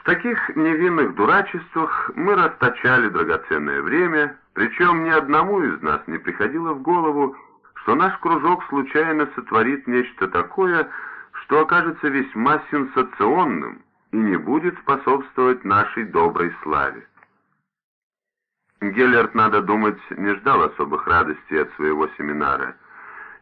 В таких невинных дурачествах мы расточали драгоценное время, причем ни одному из нас не приходило в голову, что наш кружок случайно сотворит нечто такое, что окажется весьма сенсационным и не будет способствовать нашей доброй славе. Геллерт, надо думать, не ждал особых радостей от своего семинара,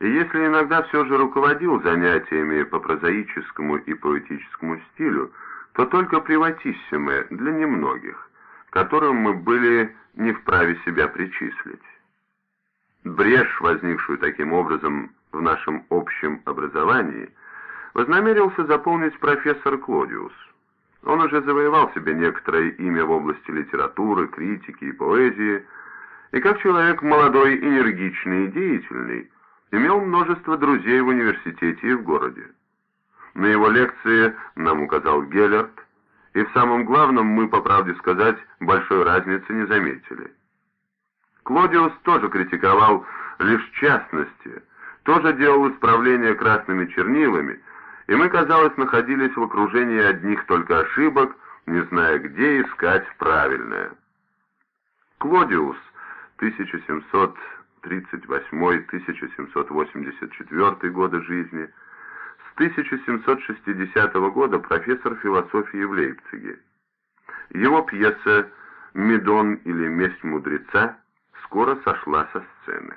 и если иногда все же руководил занятиями по прозаическому и поэтическому стилю, то только приватиссимы для немногих, которым мы были не вправе себя причислить. Брешь, возникшую таким образом в нашем общем образовании, вознамерился заполнить профессор Клодиус. Он уже завоевал себе некоторое имя в области литературы, критики и поэзии, и как человек молодой, энергичный и деятельный, имел множество друзей в университете и в городе. На его лекции нам указал Геллерт, и в самом главном мы, по правде сказать, большой разницы не заметили. Клодиус тоже критиковал лишь частности, тоже делал исправления красными чернилами, и мы, казалось, находились в окружении одних только ошибок, не зная, где искать правильное. Клодиус, 1738-1784 годы жизни, 1760 года профессор философии в Лейпциге. Его пьеса «Медон или месть мудреца» скоро сошла со сцены.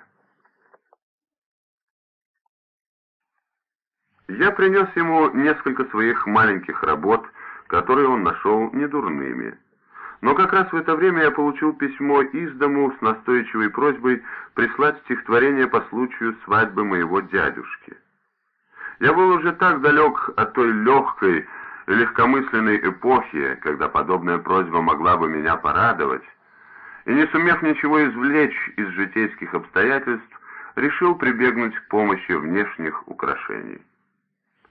Я принес ему несколько своих маленьких работ, которые он нашел недурными. Но как раз в это время я получил письмо из дому с настойчивой просьбой прислать стихотворение по случаю свадьбы моего дядюшки. Я был уже так далек от той легкой, легкомысленной эпохи, когда подобная просьба могла бы меня порадовать, и не сумев ничего извлечь из житейских обстоятельств, решил прибегнуть к помощи внешних украшений.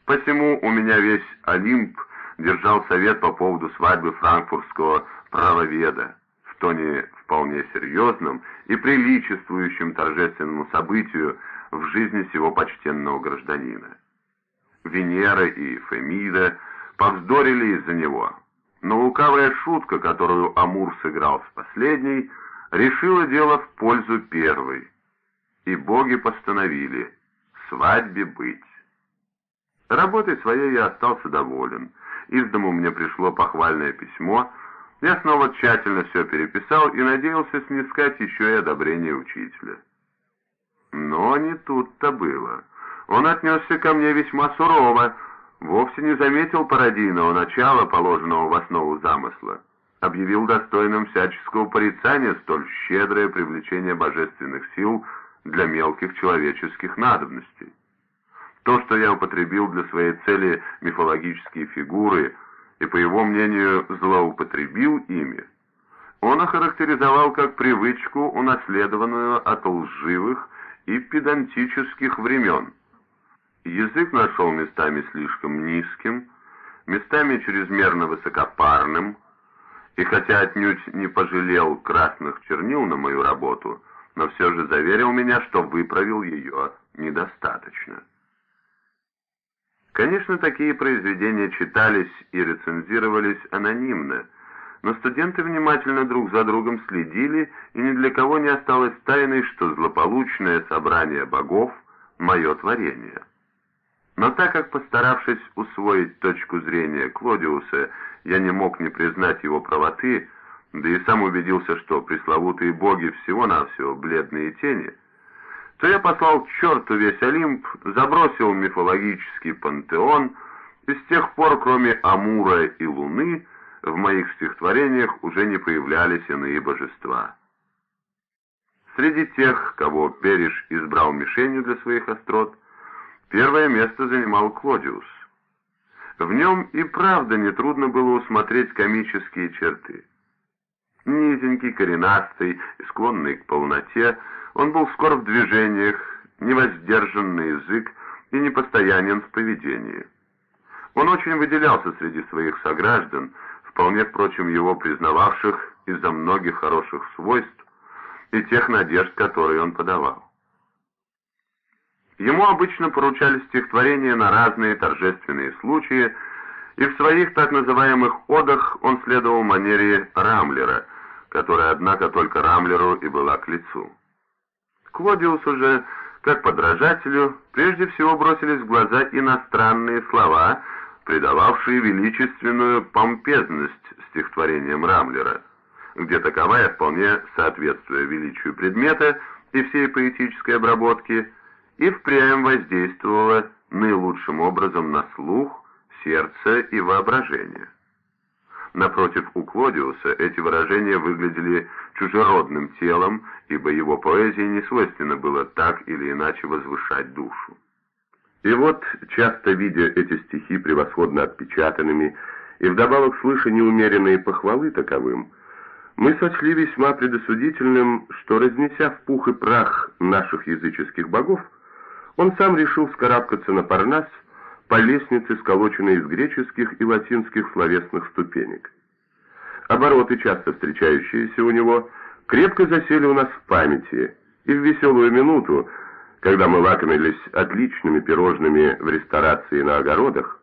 Посему у меня весь Олимп держал совет по поводу свадьбы франкфуртского правоведа, в тоне вполне серьезном и приличествующем торжественному событию в жизни сего почтенного гражданина. Венера и Фемида повздорили из-за него, но лукавая шутка, которую Амур сыграл с последней, решила дело в пользу первой, и боги постановили свадьбе быть. Работой своей я остался доволен. Из дому мне пришло похвальное письмо, я снова тщательно все переписал и надеялся снискать еще и одобрение учителя. Но не тут-то было. Он отнесся ко мне весьма сурово, вовсе не заметил пародийного начала, положенного в основу замысла. Объявил достойным всяческого порицания столь щедрое привлечение божественных сил для мелких человеческих надобностей. То, что я употребил для своей цели мифологические фигуры и, по его мнению, злоупотребил ими, он охарактеризовал как привычку, унаследованную от лживых и педантических времен – Язык нашел местами слишком низким, местами чрезмерно высокопарным, и хотя отнюдь не пожалел красных чернил на мою работу, но все же заверил меня, что выправил ее недостаточно. Конечно, такие произведения читались и рецензировались анонимно, но студенты внимательно друг за другом следили, и ни для кого не осталось тайной, что злополучное собрание богов — мое творение. Но так как, постаравшись усвоить точку зрения Клодиуса, я не мог не признать его правоты, да и сам убедился, что пресловутые боги всего-навсего бледные тени, то я послал к черту весь Олимп, забросил мифологический пантеон, и с тех пор, кроме Амура и Луны, в моих стихотворениях уже не появлялись иные божества. Среди тех, кого Периш избрал мишенью для своих острот, Первое место занимал Клодиус. В нем и правда нетрудно было усмотреть комические черты. Низенький, коренастый склонный к полноте, он был скор в движениях, невоздержанный язык и непостоянен в поведении. Он очень выделялся среди своих сограждан, вполне, впрочем, его признававших из-за многих хороших свойств и тех надежд, которые он подавал. Ему обычно поручали стихотворения на разные торжественные случаи, И в своих так называемых «одах» он следовал манере Рамлера, которая, однако, только Рамлеру и была к лицу. Клодиусу же, как подражателю, прежде всего бросились в глаза иностранные слова, придававшие величественную помпезность стихотворениям Рамлера, где таковая, вполне соответствуя величию предмета и всей поэтической обработки, и впрямь воздействовала наилучшим образом на слух, сердце и воображение. Напротив, у Клодиуса эти выражения выглядели чужеродным телом, ибо его поэзии не свойственно было так или иначе возвышать душу. И вот, часто видя эти стихи превосходно отпечатанными и вдобавок слыша неумеренные похвалы таковым, мы сочли весьма предосудительным, что, разнеся в пух и прах наших языческих богов, он сам решил скарабкаться на Парнас по лестнице, сколоченной из греческих и латинских словесных ступенек. Обороты, часто встречающиеся у него, крепко засели у нас в памяти, и в веселую минуту, когда мы лакомились отличными пирожными в ресторации на огородах,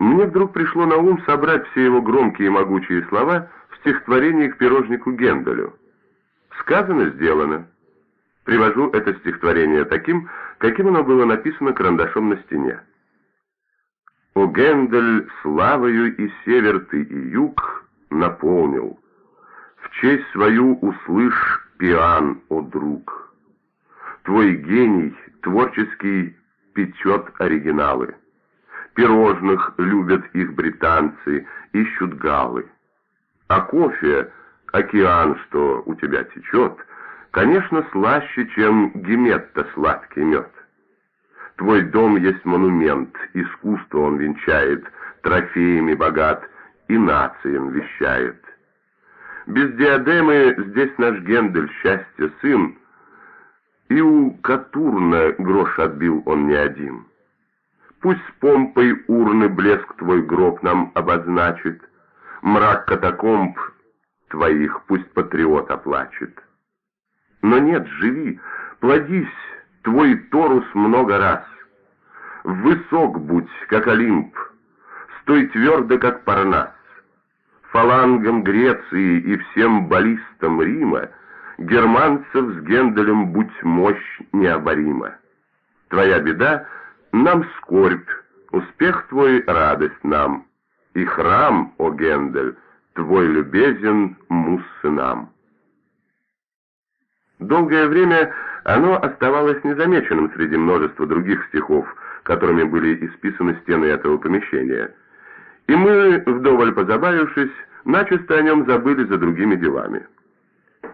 мне вдруг пришло на ум собрать все его громкие и могучие слова в стихотворении к пирожнику Генделю. Сказано, сделано. Привожу это стихотворение таким, каким оно было написано карандашом на стене. О Гендель славою и север ты, и юг наполнил. В честь свою услышь пиан, о друг. Твой гений творческий печет оригиналы. Пирожных любят их британцы, ищут галы. А кофе, океан, что у тебя течет, конечно, слаще, чем геметта сладкий мед. Твой дом есть монумент, искусство он венчает, трофеями богат и нациям вещает. Без диадемы здесь наш Гендель, счастье сын, и у Катурна грош отбил он не один. Пусть с помпой урны блеск твой гроб нам обозначит, Мрак катакомб твоих пусть патриот оплачет. Но нет, живи, плодись, твой Торус много раз. Высок будь, как Олимп, стой твердо, как Парнас. Фалангом Греции и всем баллистам Рима Германцев с Генделем будь мощь необорима. Твоя беда — нам скорбь, успех твой — радость нам. И храм, о Гендель, твой любезен мус сынам. Долгое время оно оставалось незамеченным среди множества других стихов, которыми были исписаны стены этого помещения. И мы, вдоволь позабавившись, начисто о нем забыли за другими делами.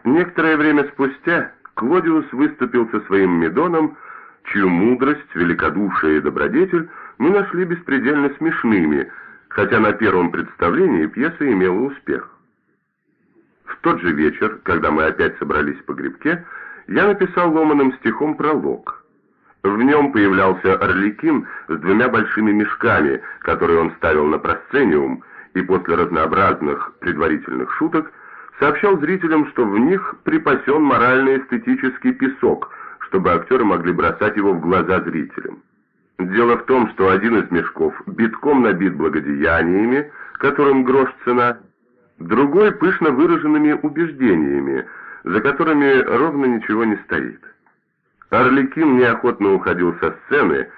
Некоторое время спустя Клодиус выступил со своим Медоном, чью мудрость, великодушие и добродетель мы нашли беспредельно смешными, хотя на первом представлении пьеса имела успех. В тот же вечер, когда мы опять собрались по грибке, я написал ломаным стихом пролог. В нем появлялся Орликин с двумя большими мешками, которые он ставил на просцениум, и после разнообразных предварительных шуток сообщал зрителям, что в них припасен морально-эстетический песок, чтобы актеры могли бросать его в глаза зрителям. Дело в том, что один из мешков битком набит благодеяниями, которым грош цена, другой пышно выраженными убеждениями, за которыми ровно ничего не стоит. Орликин неохотно уходил со сцены,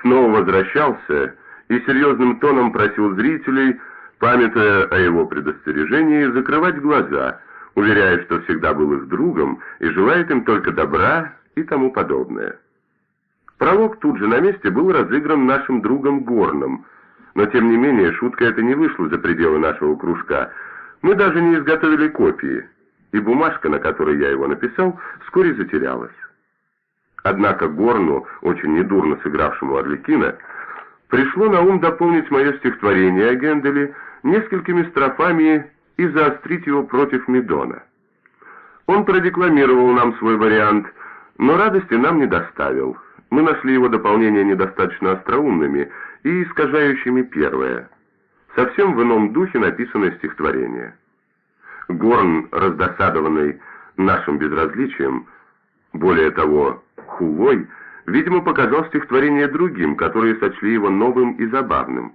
снова возвращался и серьезным тоном просил зрителей, памятуя о его предостережении, закрывать глаза, уверяя, что всегда был их другом и желает им только добра и тому подобное. Пролог тут же на месте был разыгран нашим другом Горном, но тем не менее шутка эта не вышла за пределы нашего кружка. Мы даже не изготовили копии, и бумажка, на которой я его написал, вскоре затерялась. Однако Горну, очень недурно сыгравшему Орликина, пришло на ум дополнить мое стихотворение о Генделе несколькими строфами и заострить его против Медона. Он продекламировал нам свой вариант, но радости нам не доставил. Мы нашли его дополнения недостаточно остроумными и искажающими первое. Совсем в ином духе написано стихотворение. Горн, раздосадованный нашим безразличием, более того, хулой, видимо, показал стихотворение другим, которые сочли его новым и забавным.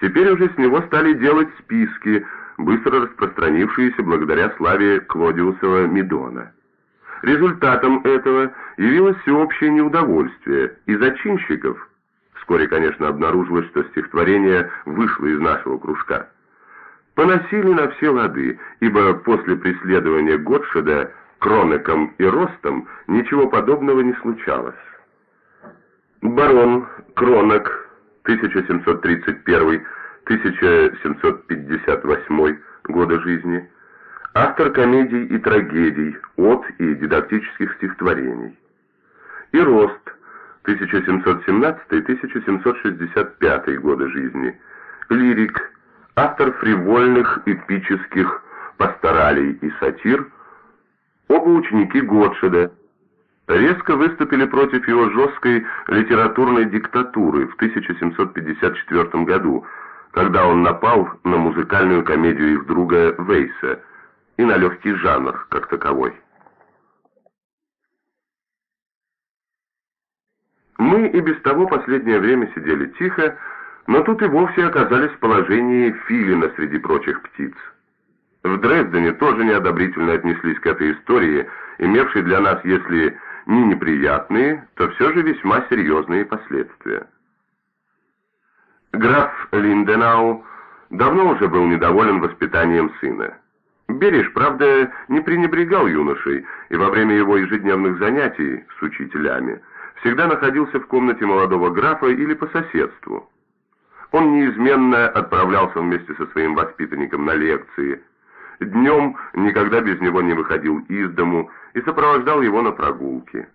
Теперь уже с него стали делать списки, быстро распространившиеся благодаря славе Клодиусова Медона. Результатом этого явилось всеобщее неудовольствие, и зачинщиков, вскоре, конечно, обнаружилось, что стихотворение вышло из нашего кружка, поносили на все лады, ибо после преследования Готшеда Кронеком и Ростом ничего подобного не случалось. Барон Кронек, 1731-1758 года жизни, автор комедий и трагедий, от и дидактических стихотворений. И Рост, 1717-1765 годы жизни, лирик, автор фривольных эпических пасторалей и сатир, оба ученики Готшеда, резко выступили против его жесткой литературной диктатуры в 1754 году, когда он напал на музыкальную комедию их друга Вейса и на легкий жанр как таковой. Мы и без того последнее время сидели тихо, но тут и вовсе оказались в положении филина среди прочих птиц. В Дрездене тоже неодобрительно отнеслись к этой истории, имевшей для нас, если не неприятные, то все же весьма серьезные последствия. Граф Линденау давно уже был недоволен воспитанием сына. Береж, правда, не пренебрегал юношей, и во время его ежедневных занятий с учителями всегда находился в комнате молодого графа или по соседству. Он неизменно отправлялся вместе со своим воспитанником на лекции. Днем никогда без него не выходил из дому и сопровождал его на прогулки.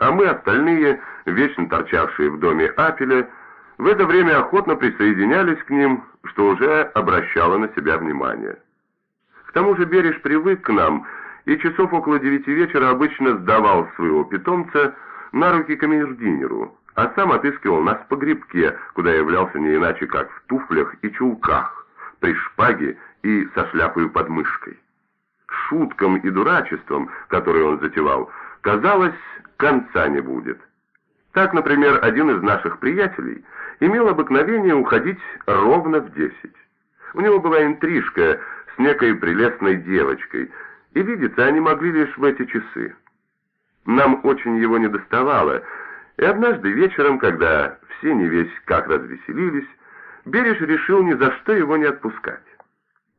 А мы, остальные, вечно торчавшие в доме Апеля, в это время охотно присоединялись к ним, что уже обращало на себя внимание. К тому же Береж привык к нам, и часов около девяти вечера обычно сдавал своего питомца на руки камердинеру, а сам отыскивал нас по грибке, куда являлся не иначе, как в туфлях и чулках, при шпаге и со шляпой под мышкой. Шуткам и дурачеством, которые он затевал, казалось, конца не будет. Так, например, один из наших приятелей имел обыкновение уходить ровно в десять. У него была интрижка с некой прелестной девочкой, и видеться они могли лишь в эти часы. Нам очень его не доставало, и однажды вечером, когда все не весь как развеселились, Береж решил ни за что его не отпускать.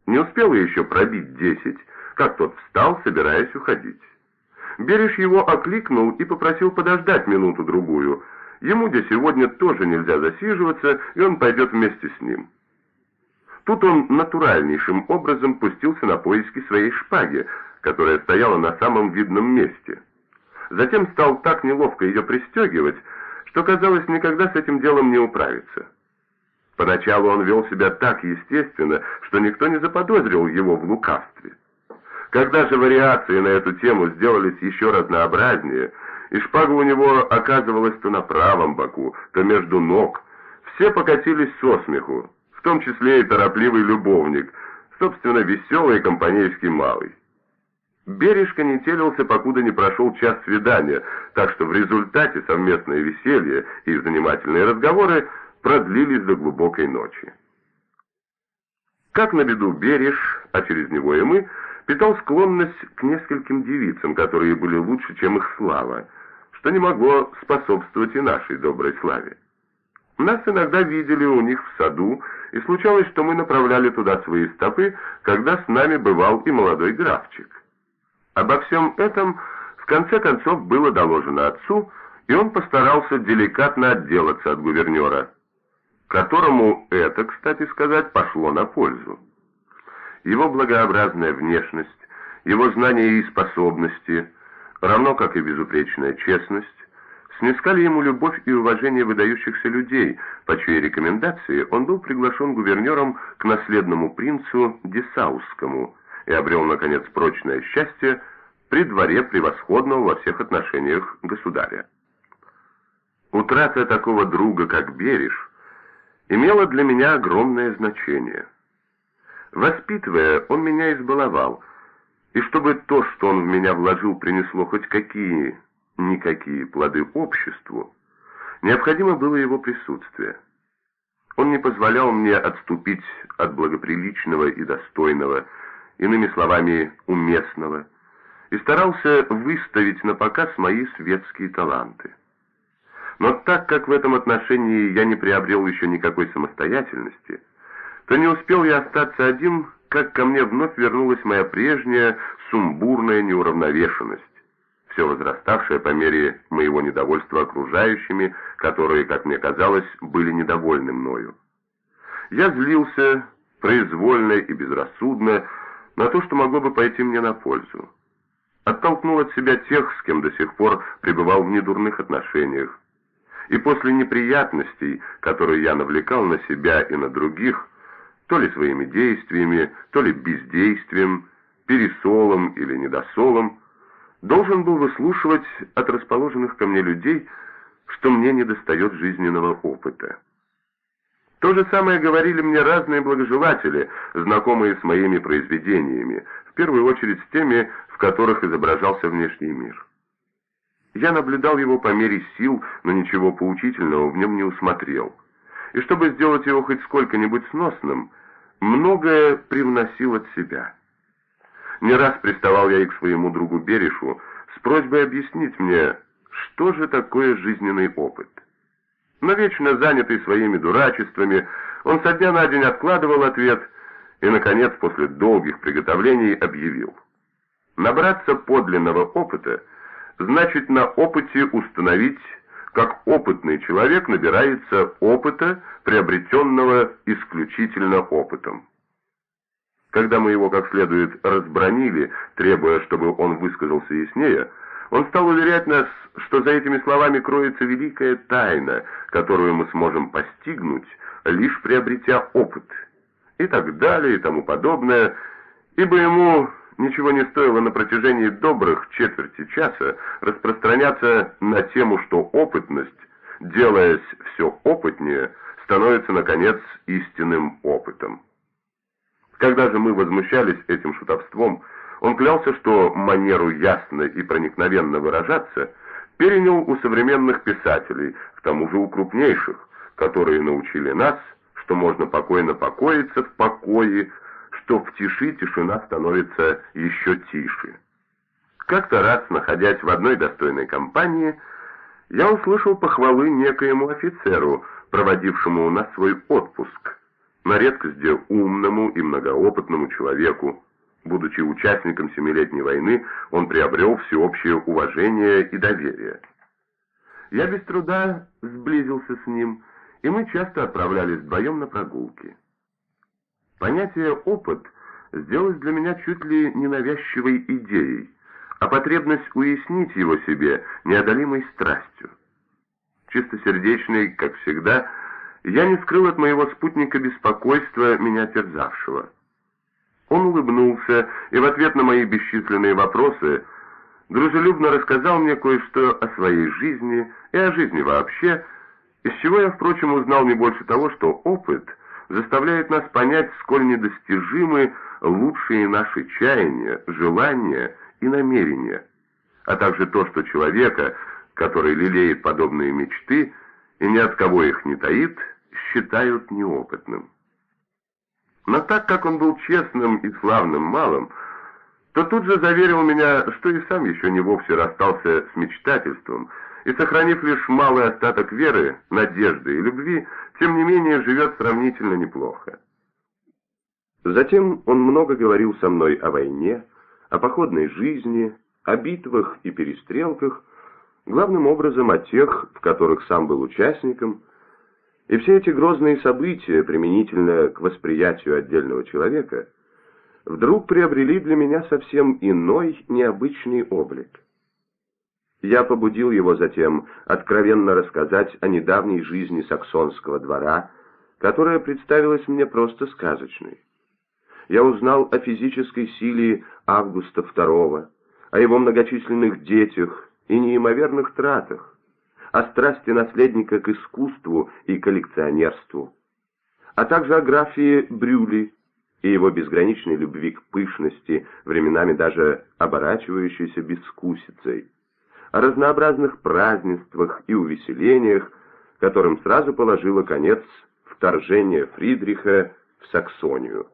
Не успел еще пробить десять, как тот встал, собираясь уходить. Береж его окликнул и попросил подождать минуту-другую. Ему где сегодня тоже нельзя засиживаться, и он пойдет вместе с ним. Тут он натуральнейшим образом пустился на поиски своей шпаги, которая стояла на самом видном месте. Затем стал так неловко ее пристегивать, что, казалось, никогда с этим делом не управиться. Поначалу он вел себя так естественно, что никто не заподозрил его в лукавстве. Когда же вариации на эту тему сделались еще разнообразнее, и шпага у него оказывалась то на правом боку, то между ног, все покатились со смеху, в том числе и торопливый любовник, собственно, веселый компанейский малый. Бережка не телился, покуда не прошел час свидания, так что в результате совместное веселье и занимательные разговоры продлились до глубокой ночи. Как на беду Береж, а через него и мы, питал склонность к нескольким девицам, которые были лучше, чем их слава, что не могло способствовать и нашей доброй славе. Нас иногда видели у них в саду, и случалось, что мы направляли туда свои стопы, когда с нами бывал и молодой графчик. Обо всем этом в конце концов было доложено отцу, и он постарался деликатно отделаться от гувернера, которому это, кстати сказать, пошло на пользу. Его благообразная внешность, его знания и способности, равно как и безупречная честность, снискали ему любовь и уважение выдающихся людей, по чьей рекомендации он был приглашен гувернером к наследному принцу Десаусскому и обрел, наконец, прочное счастье при дворе превосходного во всех отношениях государя. Утрата такого друга, как Береж, имела для меня огромное значение – Воспитывая, он меня избаловал, и чтобы то, что он в меня вложил, принесло хоть какие-никакие плоды обществу, необходимо было его присутствие. Он не позволял мне отступить от благоприличного и достойного, иными словами, уместного, и старался выставить на показ мои светские таланты. Но так как в этом отношении я не приобрел еще никакой самостоятельности, то не успел я остаться один, как ко мне вновь вернулась моя прежняя сумбурная неуравновешенность, все возраставшая по мере моего недовольства окружающими, которые, как мне казалось, были недовольны мною. Я злился произвольно и безрассудно на то, что могло бы пойти мне на пользу. Оттолкнул от себя тех, с кем до сих пор пребывал в недурных отношениях, и после неприятностей, которые я навлекал на себя и на других, то ли своими действиями, то ли бездействием, пересолом или недосолом, должен был выслушивать от расположенных ко мне людей, что мне недостает жизненного опыта. То же самое говорили мне разные благожелатели, знакомые с моими произведениями, в первую очередь с теми, в которых изображался внешний мир. Я наблюдал его по мере сил, но ничего поучительного в нем не усмотрел. И чтобы сделать его хоть сколько-нибудь сносным, многое привносил от себя. Не раз приставал я и к своему другу Берешу с просьбой объяснить мне, что же такое жизненный опыт. Но вечно занятый своими дурачествами, он со дня на день откладывал ответ и, наконец, после долгих приготовлений объявил. Набраться подлинного опыта — значит на опыте установить, как опытный человек набирается опыта, приобретенного исключительно опытом. Когда мы его как следует разбронили, требуя, чтобы он высказался яснее, он стал уверять нас, что за этими словами кроется великая тайна, которую мы сможем постигнуть, лишь приобретя опыт, и так далее, и тому подобное, ибо ему ничего не стоило на протяжении добрых четверти часа распространяться на тему, что опытность, делаясь все опытнее, становится, наконец, истинным опытом. Когда же мы возмущались этим шутовством, он клялся, что манеру ясно и проникновенно выражаться перенял у современных писателей, к тому же у крупнейших, которые научили нас, что можно покойно покоиться в покое, что в тиши тишина становится еще тише. Как-то раз, находясь в одной достойной компании, я услышал похвалы некоему офицеру, проводившему у нас свой отпуск, на редкость умному и многоопытному человеку. Будучи участником Семилетней войны, он приобрел всеобщее уважение и доверие. Я без труда сблизился с ним, и мы часто отправлялись вдвоем на прогулки. Понятие «опыт» сделалось для меня чуть ли не навязчивой идеей, а потребность уяснить его себе неодолимой страстью. Чистосердечный, как всегда, я не скрыл от моего спутника беспокойства, меня терзавшего. Он улыбнулся и в ответ на мои бесчисленные вопросы дружелюбно рассказал мне кое-что о своей жизни и о жизни вообще, из чего я, впрочем, узнал не больше того, что опыт — заставляет нас понять, сколь недостижимы лучшие наши чаяния, желания и намерения, а также то, что человека, который лелеет подобные мечты и ни от кого их не таит, считают неопытным. Но так как он был честным и славным малым, то тут же заверил меня, что и сам еще не вовсе расстался с мечтательством, и, сохранив лишь малый остаток веры, надежды и любви, тем не менее живет сравнительно неплохо. Затем он много говорил со мной о войне, о походной жизни, о битвах и перестрелках, главным образом о тех, в которых сам был участником, и все эти грозные события, применительно к восприятию отдельного человека, вдруг приобрели для меня совсем иной, необычный облик. Я побудил его затем откровенно рассказать о недавней жизни саксонского двора, которая представилась мне просто сказочной. Я узнал о физической силе Августа II, о его многочисленных детях и неимоверных тратах, о страсти наследника к искусству и коллекционерству, а также о графе Брюли и его безграничной любви к пышности, временами даже оборачивающейся бескусицей о разнообразных празднествах и увеселениях, которым сразу положила конец вторжение Фридриха в Саксонию.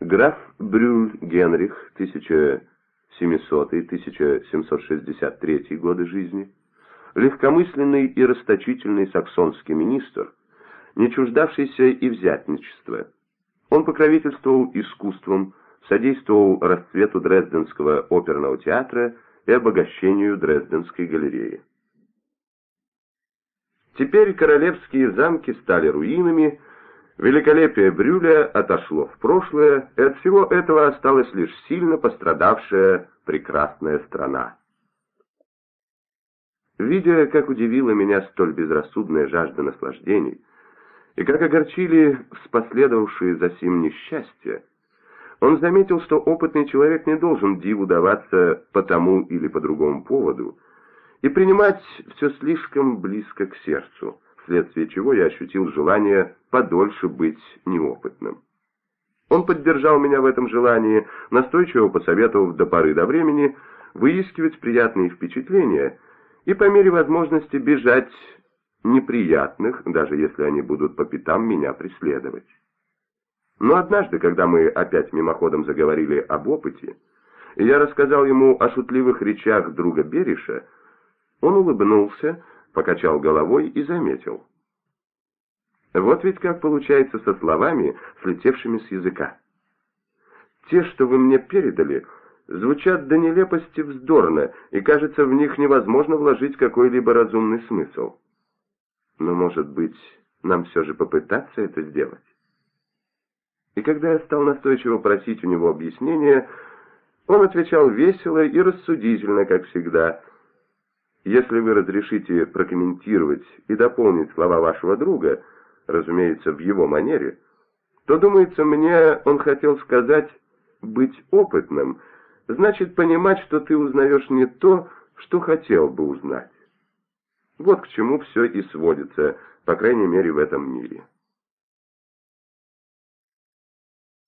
Граф Брюль Генрих, 1700-1763 годы жизни, легкомысленный и расточительный саксонский министр, не чуждавшийся и взятничества. Он покровительствовал искусством, содействовал расцвету Дрезденского оперного театра и обогащению Дрезденской галереи. Теперь королевские замки стали руинами, великолепие Брюля отошло в прошлое, и от всего этого осталась лишь сильно пострадавшая прекрасная страна. Видя, как удивила меня столь безрассудная жажда наслаждений, и как огорчили споследовавшие за сим несчастья, он заметил, что опытный человек не должен диву даваться по тому или по другому поводу и принимать все слишком близко к сердцу, вследствие чего я ощутил желание подольше быть неопытным. Он поддержал меня в этом желании, настойчиво посоветовав до поры до времени выискивать приятные впечатления и по мере возможности бежать неприятных, даже если они будут по пятам меня преследовать. Но однажды, когда мы опять мимоходом заговорили об опыте, и я рассказал ему о шутливых речах друга Бериша, он улыбнулся, покачал головой и заметил. Вот ведь как получается со словами, слетевшими с языка. Те, что вы мне передали, звучат до нелепости вздорно, и кажется, в них невозможно вложить какой-либо разумный смысл. Но, может быть, нам все же попытаться это сделать? И когда я стал настойчиво просить у него объяснения, он отвечал весело и рассудительно, как всегда. Если вы разрешите прокомментировать и дополнить слова вашего друга, разумеется, в его манере, то, думается мне, он хотел сказать «быть опытным», значит понимать, что ты узнаешь не то, что хотел бы узнать. Вот к чему все и сводится, по крайней мере в этом мире.